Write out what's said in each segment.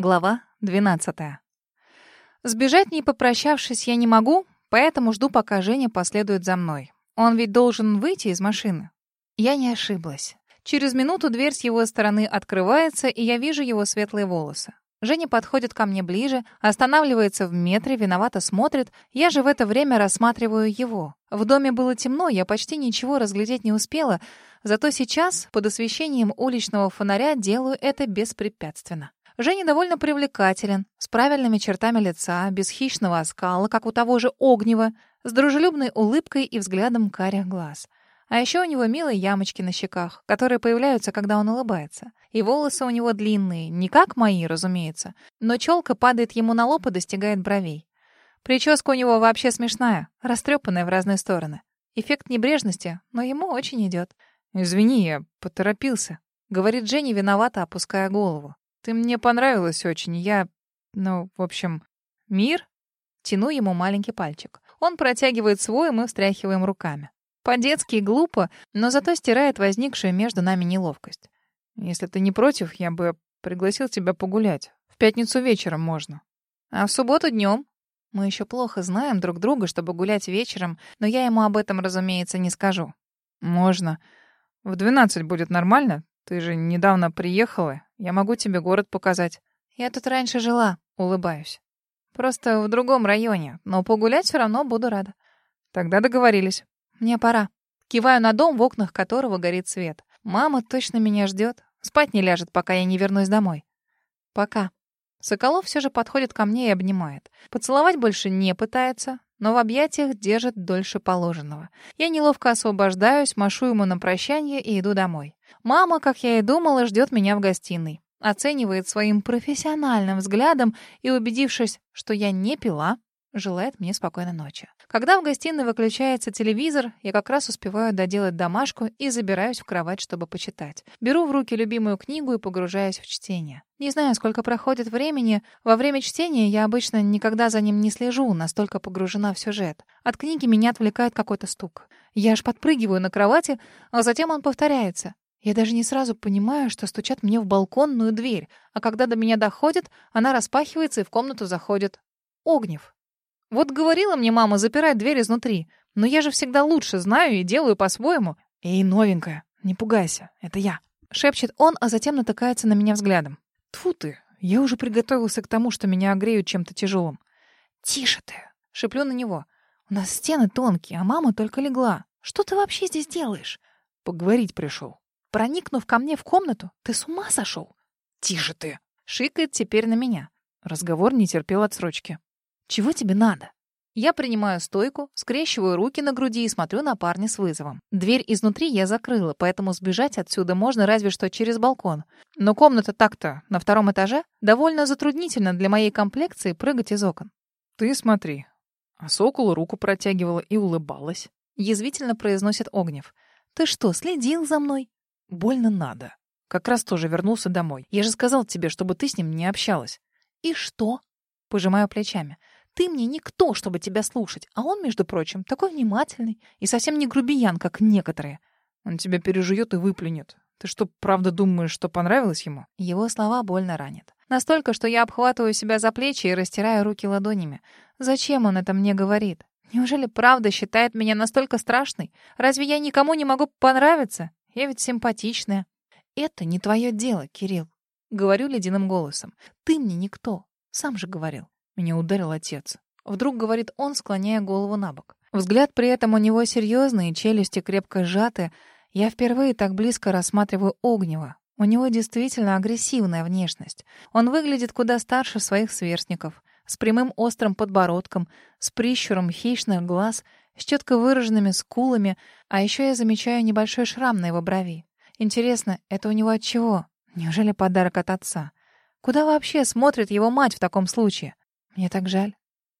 Глава 12. Сбежать не попрощавшись я не могу, поэтому жду, пока Женя последует за мной. Он ведь должен выйти из машины. Я не ошиблась. Через минуту дверь с его стороны открывается, и я вижу его светлые волосы. Женя подходит ко мне ближе, останавливается в метре, виновато смотрит. Я же в это время рассматриваю его. В доме было темно, я почти ничего разглядеть не успела, зато сейчас, под освещением уличного фонаря, делаю это беспрепятственно. Женя довольно привлекателен, с правильными чертами лица, без хищного оскала, как у того же Огнева, с дружелюбной улыбкой и взглядом карих глаз. А еще у него милые ямочки на щеках, которые появляются, когда он улыбается. И волосы у него длинные, не как мои, разумеется, но челка падает ему на лоб и достигает бровей. Прическа у него вообще смешная, растрепанная в разные стороны. Эффект небрежности, но ему очень идет. «Извини, я поторопился», — говорит Женя, виновато опуская голову. Ты мне понравилась очень. Я... Ну, в общем, мир? Тяну ему маленький пальчик. Он протягивает свой, и мы встряхиваем руками. По-детски глупо, но зато стирает возникшую между нами неловкость. Если ты не против, я бы пригласил тебя погулять. В пятницу вечером можно. А в субботу днем? Мы еще плохо знаем друг друга, чтобы гулять вечером, но я ему об этом, разумеется, не скажу. Можно. В двенадцать будет нормально? Ты же недавно приехала. Я могу тебе город показать. Я тут раньше жила, улыбаюсь. Просто в другом районе, но погулять все равно буду рада. Тогда договорились. Мне пора. Киваю на дом, в окнах которого горит свет. Мама точно меня ждет. Спать не ляжет, пока я не вернусь домой. Пока. Соколов все же подходит ко мне и обнимает. Поцеловать больше не пытается, но в объятиях держит дольше положенного. Я неловко освобождаюсь, машу ему на прощание и иду домой. Мама, как я и думала, ждет меня в гостиной. Оценивает своим профессиональным взглядом и, убедившись, что я не пила, желает мне спокойной ночи. Когда в гостиной выключается телевизор, я как раз успеваю доделать домашку и забираюсь в кровать, чтобы почитать. Беру в руки любимую книгу и погружаюсь в чтение. Не знаю, сколько проходит времени. Во время чтения я обычно никогда за ним не слежу, настолько погружена в сюжет. От книги меня отвлекает какой-то стук. Я аж подпрыгиваю на кровати, а затем он повторяется. Я даже не сразу понимаю, что стучат мне в балконную дверь, а когда до меня доходит, она распахивается и в комнату заходит. Огнев. Вот говорила мне мама запирать дверь изнутри, но я же всегда лучше знаю и делаю по-своему. «Эй, новенькая, не пугайся, это я», — шепчет он, а затем натыкается на меня взглядом. Тфу ты, я уже приготовился к тому, что меня огреют чем-то тяжелым. «Тише ты!» — шеплю на него. «У нас стены тонкие, а мама только легла. Что ты вообще здесь делаешь?» «Поговорить пришел». «Проникнув ко мне в комнату, ты с ума сошел?» «Тише ты!» — шикает теперь на меня. Разговор не терпел отсрочки. Чего тебе надо? Я принимаю стойку, скрещиваю руки на груди и смотрю на парня с вызовом. Дверь изнутри я закрыла, поэтому сбежать отсюда можно разве что через балкон. Но комната так-то на втором этаже довольно затруднительно для моей комплекции прыгать из окон. «Ты смотри». А сокол руку протягивала и улыбалась. Язвительно произносит Огнев. «Ты что, следил за мной?» «Больно надо. Как раз тоже вернулся домой. Я же сказал тебе, чтобы ты с ним не общалась». «И что?» Пожимаю плечами. Ты мне никто, чтобы тебя слушать, а он, между прочим, такой внимательный и совсем не грубиян, как некоторые. Он тебя пережует и выплюнет. Ты что, правда думаешь, что понравилось ему? Его слова больно ранят. Настолько, что я обхватываю себя за плечи и растираю руки ладонями. Зачем он это мне говорит? Неужели правда считает меня настолько страшной? Разве я никому не могу понравиться? Я ведь симпатичная. Это не твое дело, Кирилл. Говорю ледяным голосом. Ты мне никто. Сам же говорил. Меня ударил отец. Вдруг говорит он, склоняя голову на бок. Взгляд при этом у него серьезный, челюсти крепко сжаты. Я впервые так близко рассматриваю Огнева. У него действительно агрессивная внешность. Он выглядит куда старше своих сверстников. С прямым острым подбородком, с прищуром хищных глаз, с четко выраженными скулами, а еще я замечаю небольшой шрам на его брови. Интересно, это у него от чего? Неужели подарок от отца? Куда вообще смотрит его мать в таком случае? Мне так жаль.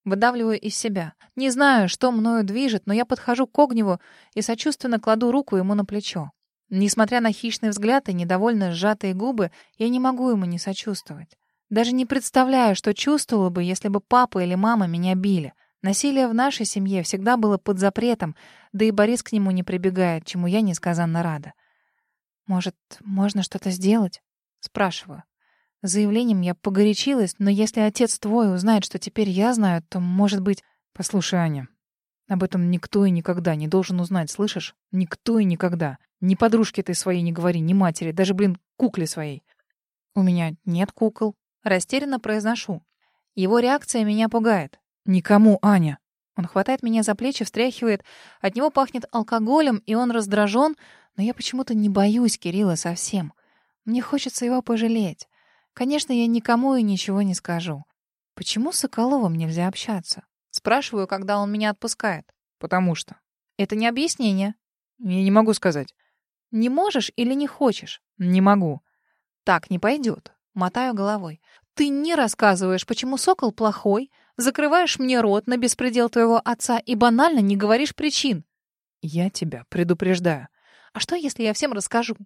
Выдавливаю из себя. Не знаю, что мною движет, но я подхожу к Огневу и сочувственно кладу руку ему на плечо. Несмотря на хищный взгляд и недовольно сжатые губы, я не могу ему не сочувствовать. Даже не представляю, что чувствовала бы, если бы папа или мама меня били. Насилие в нашей семье всегда было под запретом, да и Борис к нему не прибегает, чему я несказанно рада. «Может, можно что-то сделать?» — спрашиваю. Заявлением я погорячилась, но если отец твой узнает, что теперь я знаю, то, может быть... Послушай, Аня, об этом никто и никогда не должен узнать, слышишь? Никто и никогда. Ни подружке ты своей не говори, ни матери, даже, блин, кукле своей. У меня нет кукол. Растерянно произношу. Его реакция меня пугает. Никому, Аня. Он хватает меня за плечи, встряхивает. От него пахнет алкоголем, и он раздражен, но я почему-то не боюсь Кирилла совсем. Мне хочется его пожалеть. Конечно, я никому и ничего не скажу. Почему с Соколовым нельзя общаться? Спрашиваю, когда он меня отпускает. Потому что. Это не объяснение. Я не могу сказать. Не можешь или не хочешь? Не могу. Так не пойдет. Мотаю головой. Ты не рассказываешь, почему Сокол плохой, закрываешь мне рот на беспредел твоего отца и банально не говоришь причин. Я тебя предупреждаю. А что, если я всем расскажу?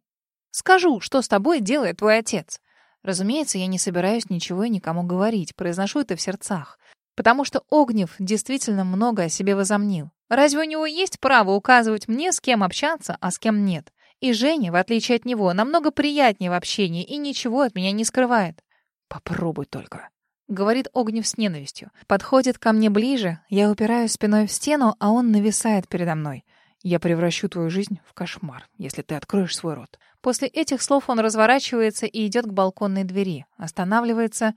Скажу, что с тобой делает твой отец. Разумеется, я не собираюсь ничего и никому говорить, произношу это в сердцах. Потому что Огнев действительно много о себе возомнил. Разве у него есть право указывать мне, с кем общаться, а с кем нет? И Женя, в отличие от него, намного приятнее в общении и ничего от меня не скрывает. «Попробуй только», — говорит Огнев с ненавистью. Подходит ко мне ближе, я упираюсь спиной в стену, а он нависает передо мной. «Я превращу твою жизнь в кошмар, если ты откроешь свой рот». После этих слов он разворачивается и идет к балконной двери. Останавливается.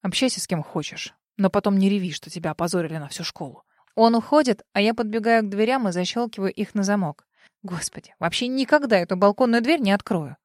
«Общайся с кем хочешь, но потом не реви, что тебя опозорили на всю школу». Он уходит, а я подбегаю к дверям и защелкиваю их на замок. Господи, вообще никогда эту балконную дверь не открою.